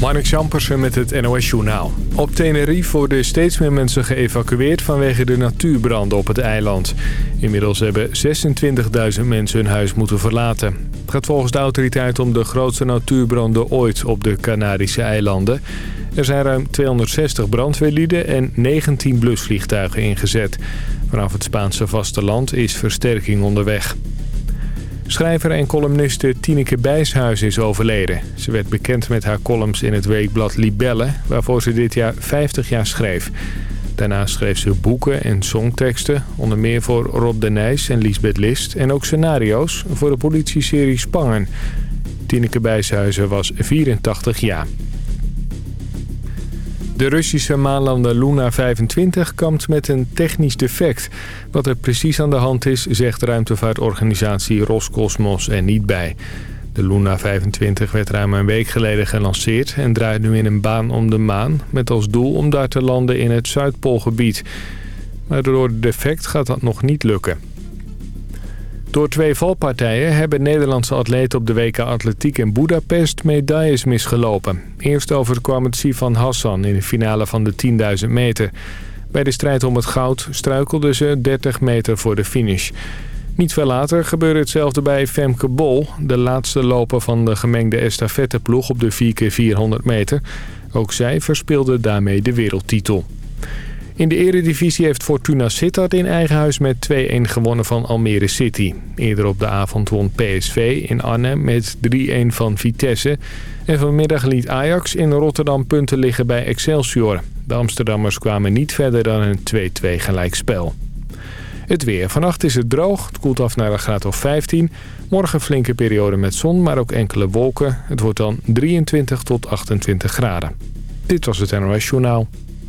Mark Jampersen met het NOS Journaal. Op Tenerife worden steeds meer mensen geëvacueerd vanwege de natuurbranden op het eiland. Inmiddels hebben 26.000 mensen hun huis moeten verlaten. Het gaat volgens de autoriteit om de grootste natuurbranden ooit op de Canarische eilanden. Er zijn ruim 260 brandweerlieden en 19 blusvliegtuigen ingezet. Vanaf het Spaanse vasteland is versterking onderweg. Schrijver en columniste Tineke Bijshuis is overleden. Ze werd bekend met haar columns in het weekblad Libelle... waarvoor ze dit jaar 50 jaar schreef. Daarna schreef ze boeken en songteksten... onder meer voor Rob de Nijs en Lisbeth List... en ook scenario's voor de politieserie Spangen. Tineke Bijshuizen was 84 jaar. De Russische maanlander Luna 25 kampt met een technisch defect. Wat er precies aan de hand is, zegt ruimtevaartorganisatie Roscosmos er niet bij. De Luna 25 werd ruim een week geleden gelanceerd en draait nu in een baan om de maan... met als doel om daar te landen in het Zuidpoolgebied. Maar door het defect gaat dat nog niet lukken. Door twee valpartijen hebben Nederlandse atleten op de WK Atletiek in Budapest medailles misgelopen. Eerst overkwam het Sivan Hassan in de finale van de 10.000 meter. Bij de strijd om het goud struikelden ze 30 meter voor de finish. Niet veel later gebeurde hetzelfde bij Femke Bol, de laatste loper van de gemengde estafetteploeg op de 4x400 meter. Ook zij verspeelde daarmee de wereldtitel. In de eredivisie heeft Fortuna Sittard in eigen huis met 2-1 gewonnen van Almere City. Eerder op de avond won PSV in Arnhem met 3-1 van Vitesse. En vanmiddag liet Ajax in Rotterdam punten liggen bij Excelsior. De Amsterdammers kwamen niet verder dan een 2-2 gelijkspel. Het weer. Vannacht is het droog. Het koelt af naar een graad of 15. Morgen flinke periode met zon, maar ook enkele wolken. Het wordt dan 23 tot 28 graden. Dit was het NOS Journaal.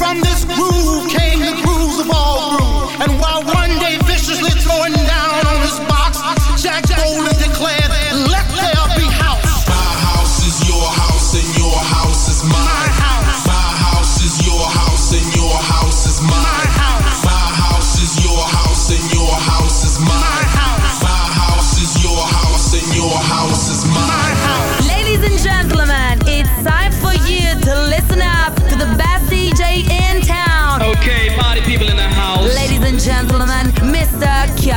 From this groove came the grooves of all grooves. And while one day viciously throwing down on his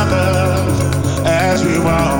Other as we walk.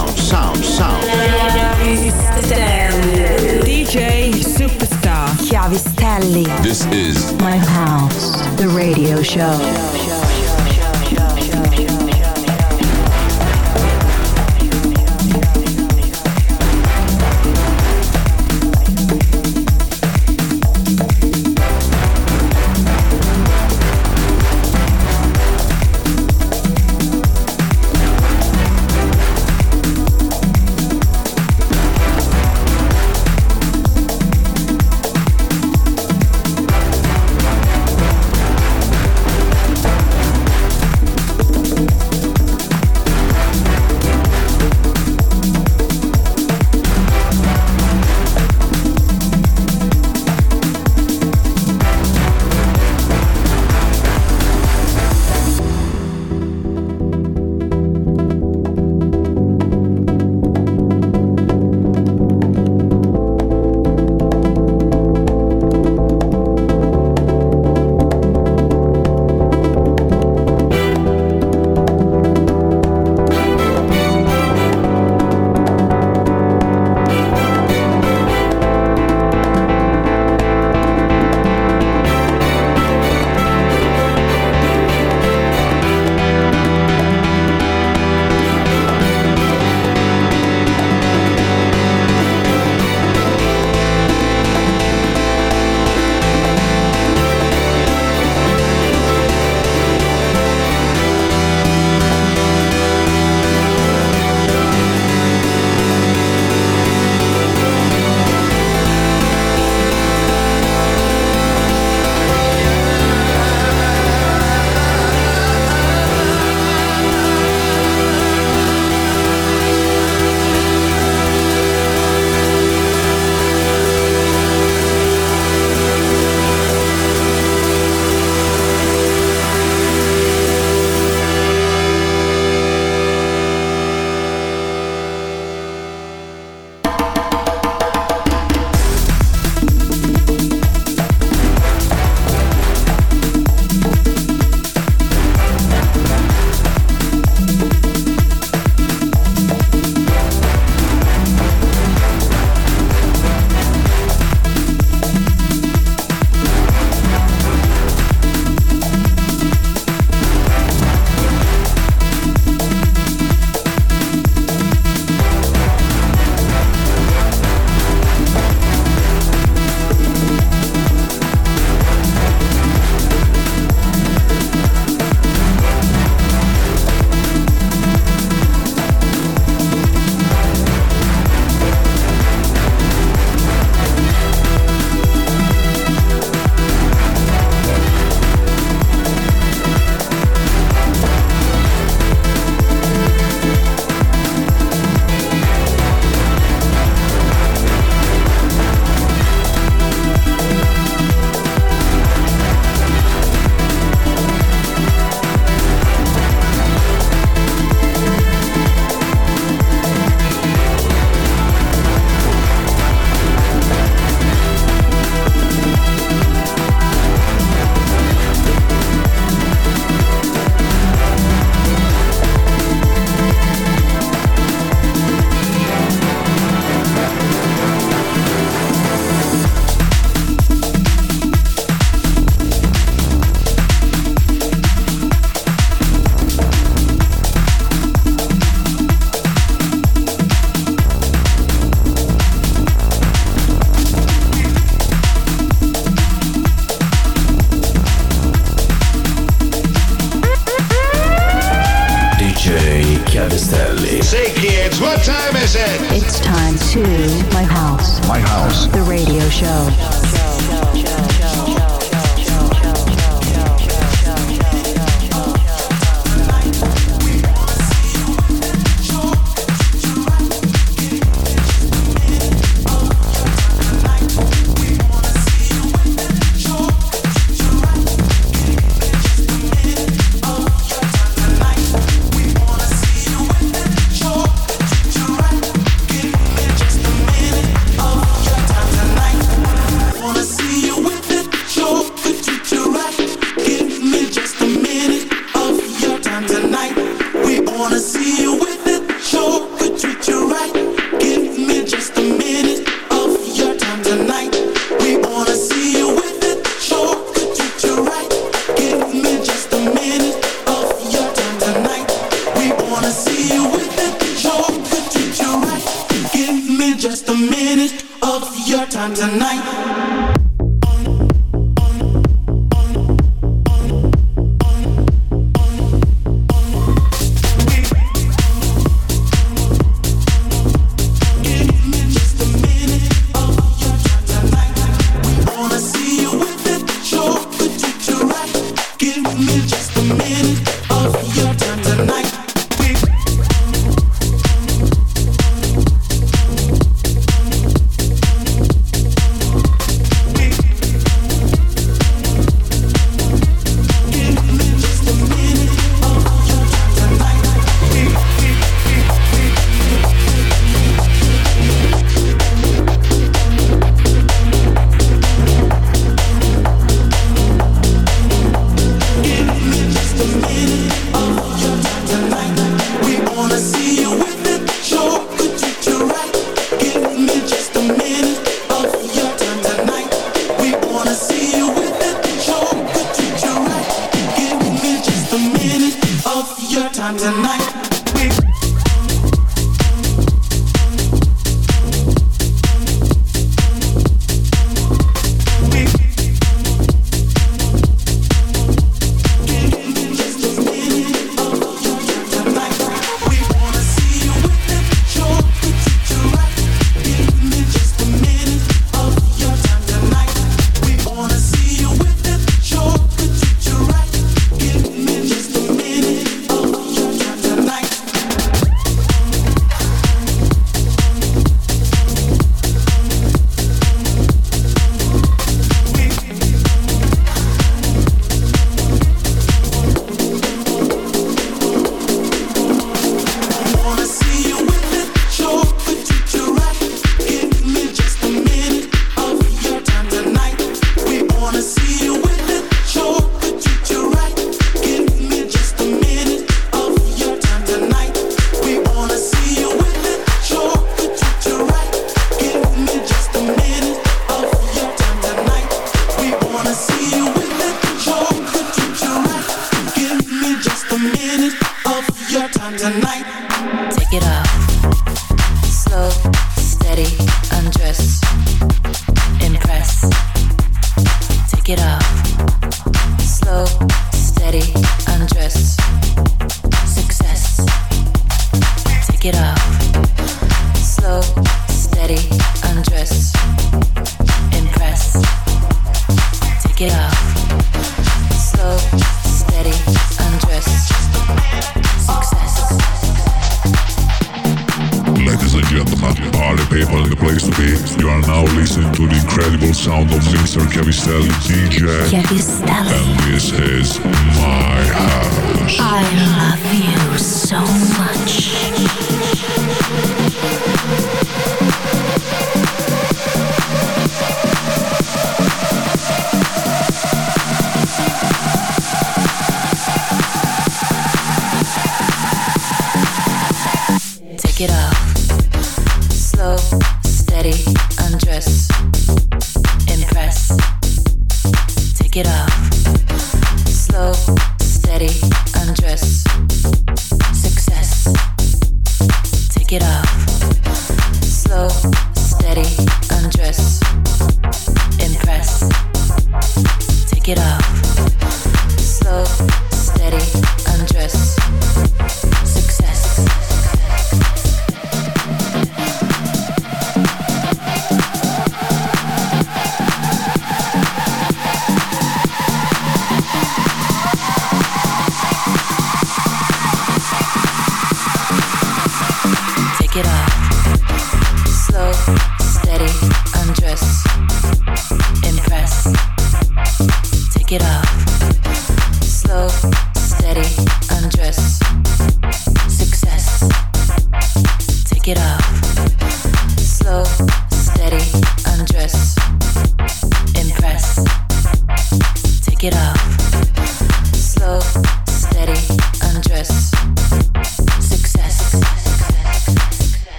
Success.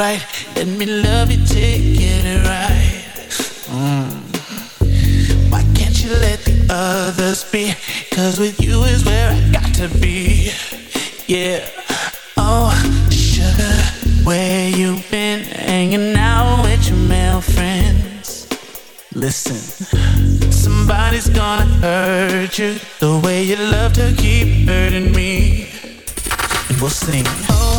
Right. Let me love you get it right. Mm. Why can't you let the others be? Cause with you is where I got to be. Yeah. Oh, sugar, where you been? Hanging out with your male friends. Listen, somebody's gonna hurt you the way you love to keep hurting me and we'll sing. Oh,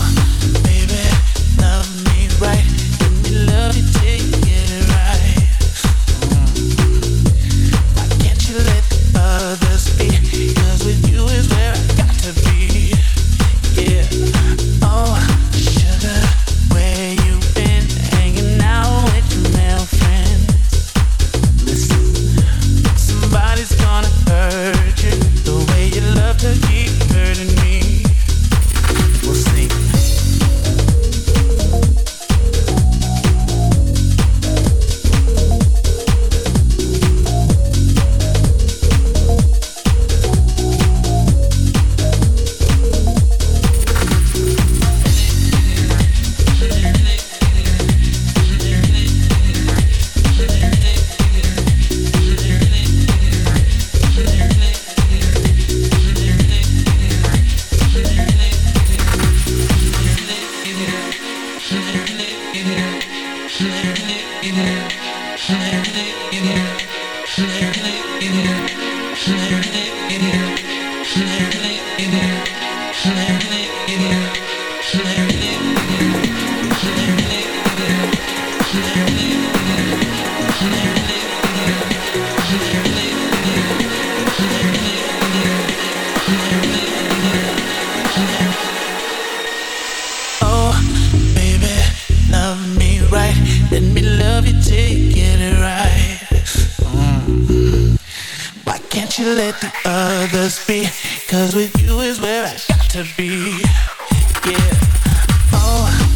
right. Others be? Cause with you is where I got to be. Yeah. Oh,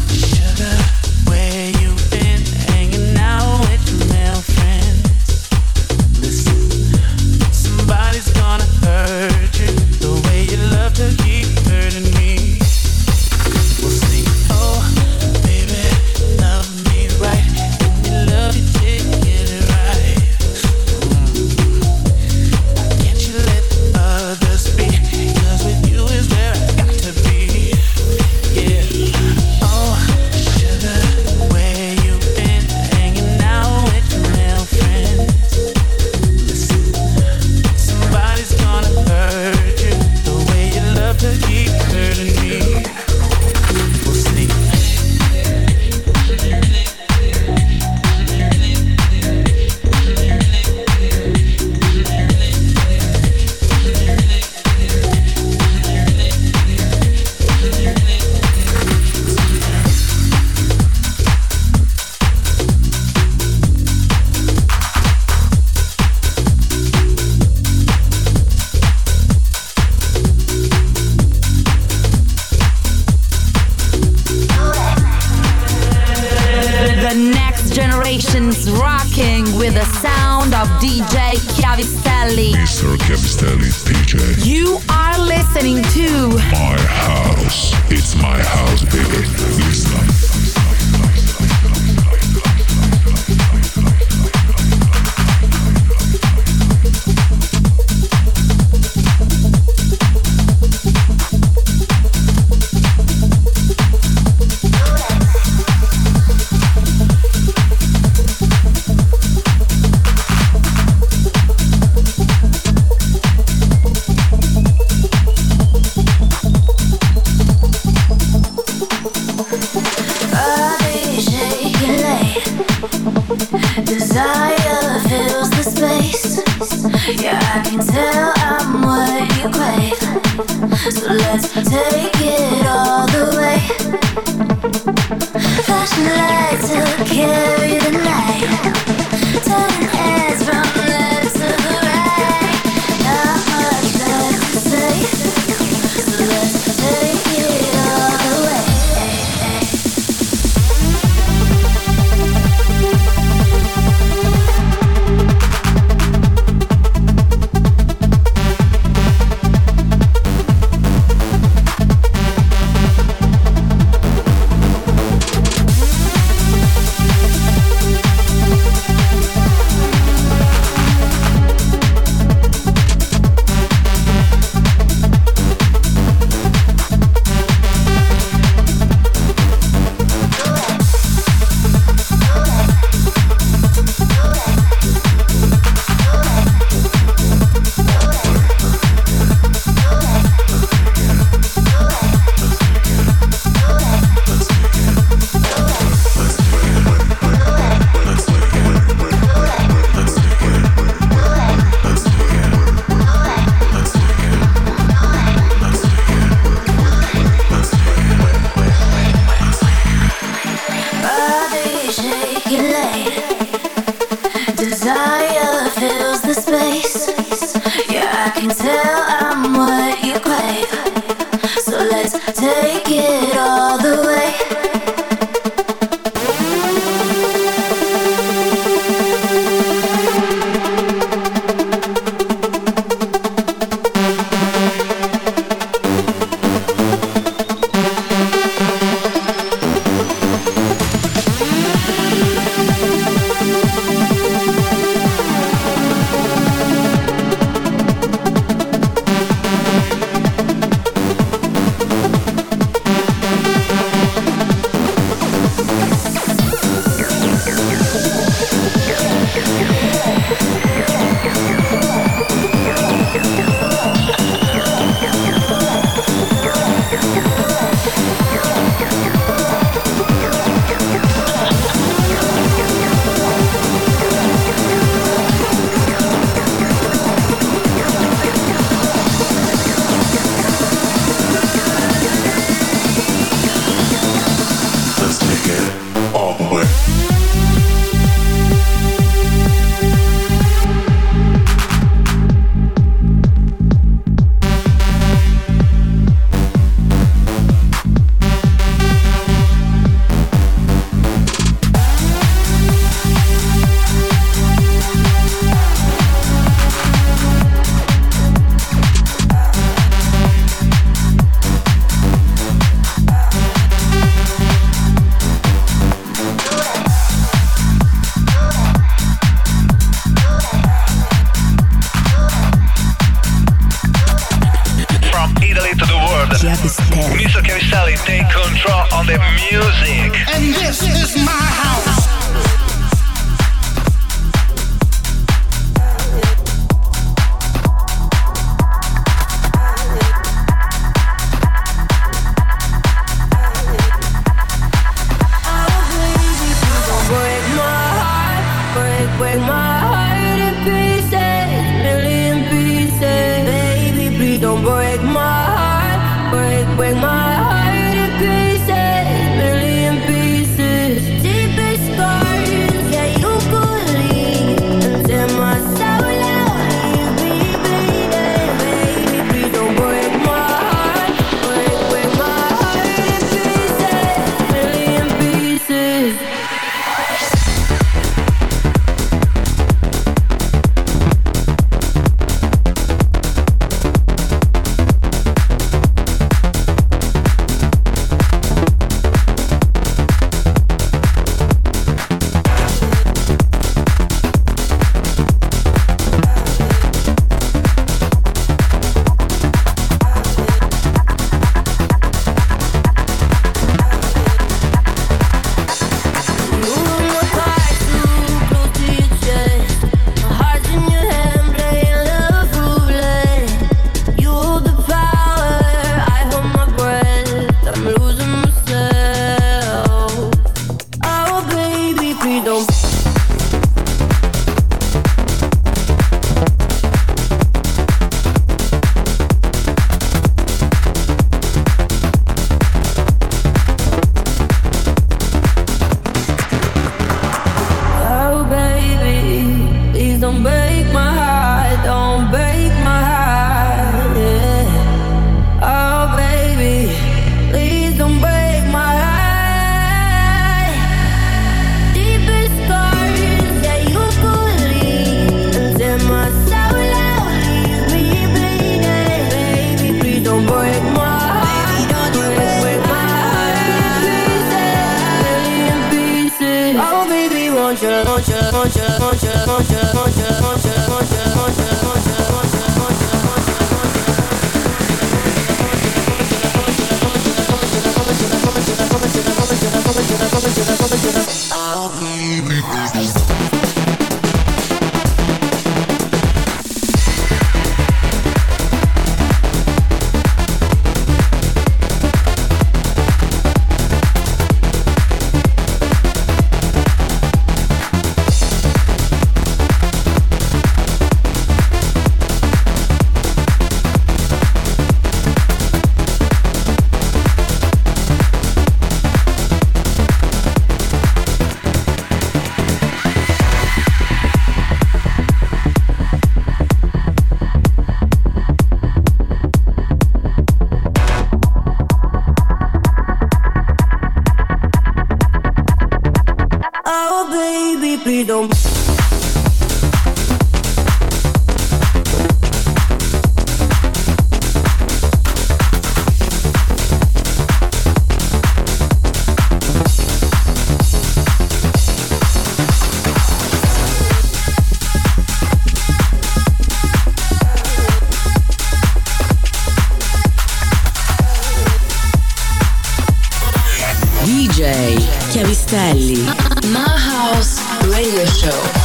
show.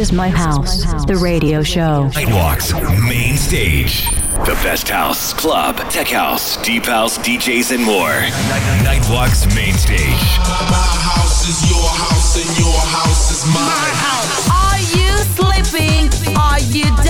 Is my house, the radio show. Nightwalks, main stage. The best house, club, tech house, deep house, DJs, and more. Nightwalks, main stage. My house is your house, and your house is my house. Are you sleeping? Are you dancing?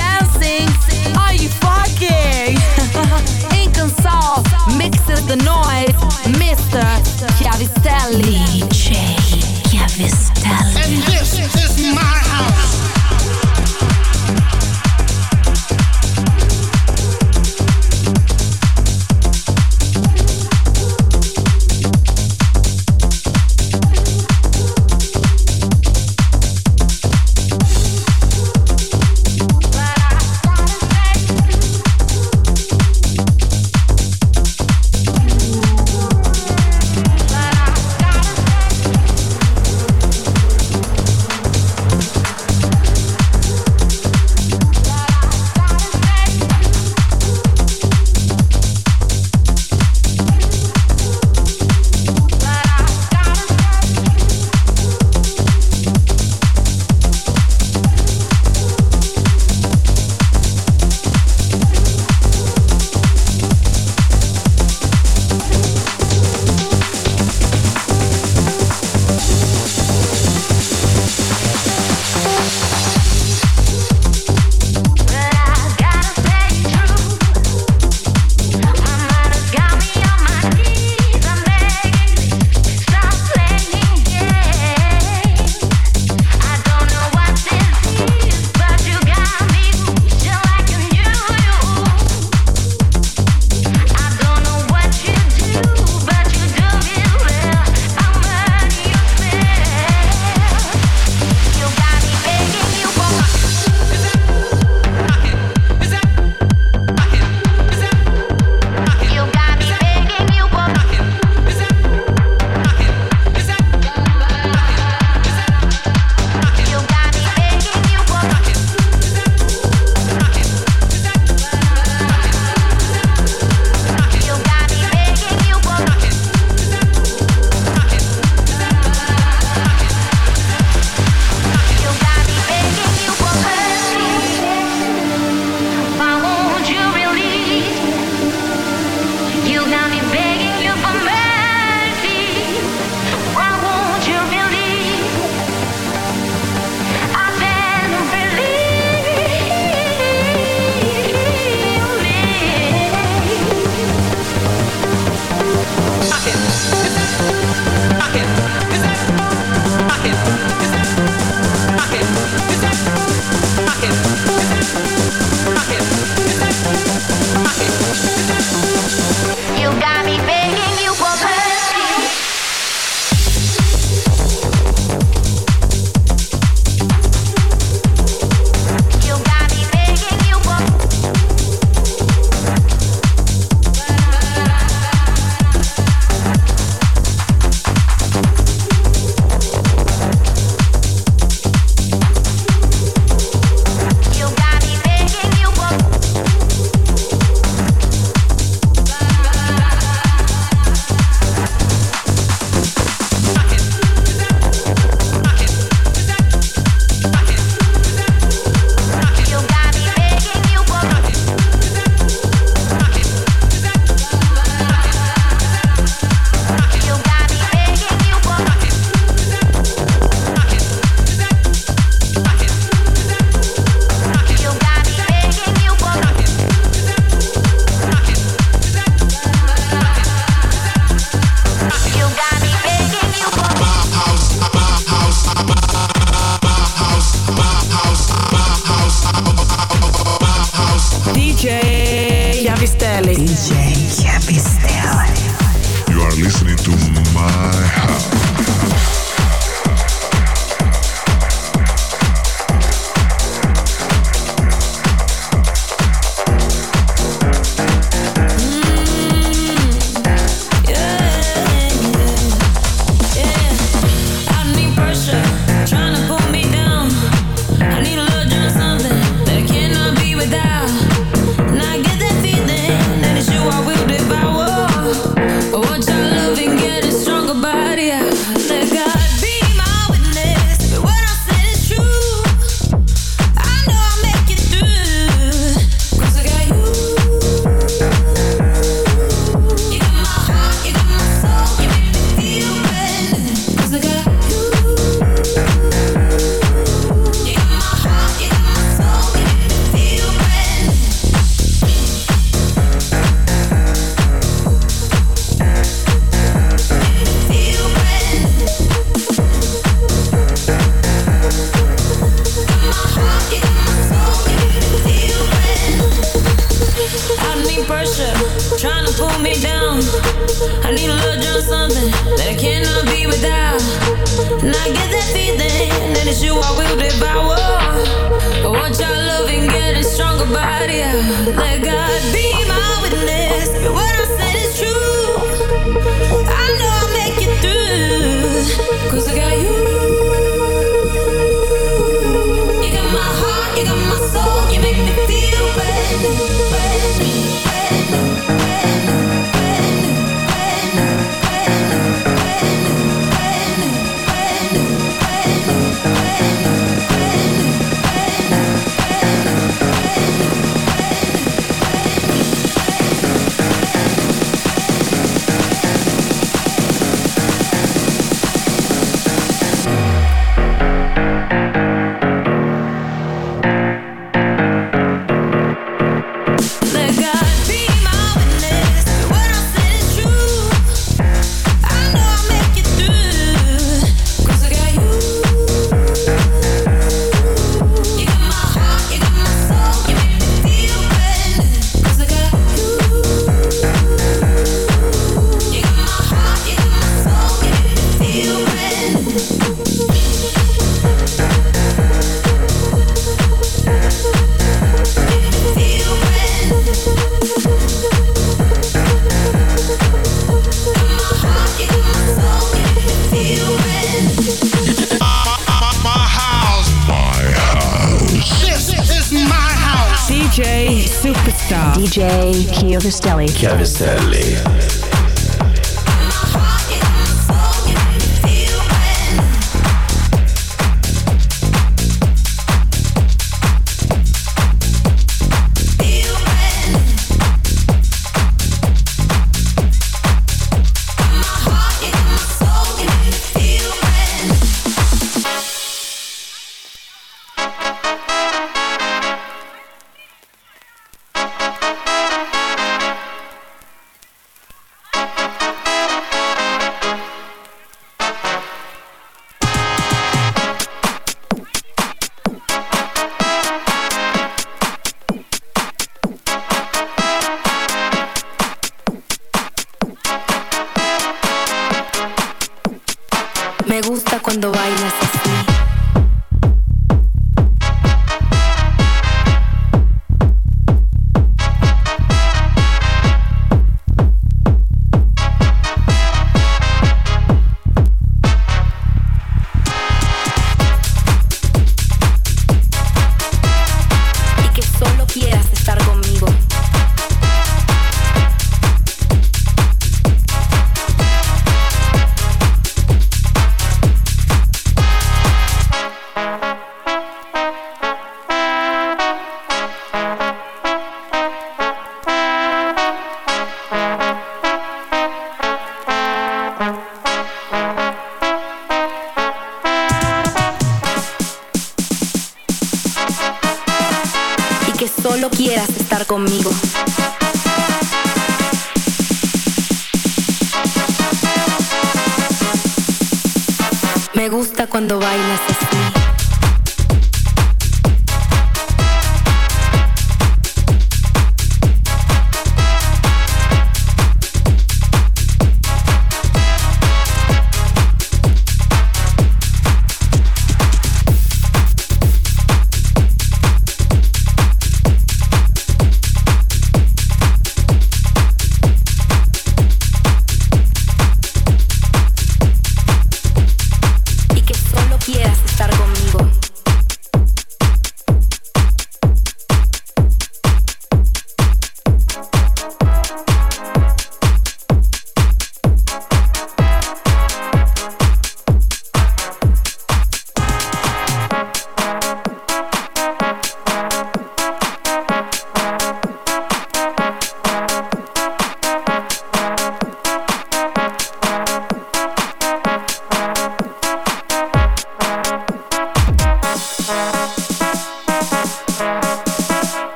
Me gusta cuando bailas así.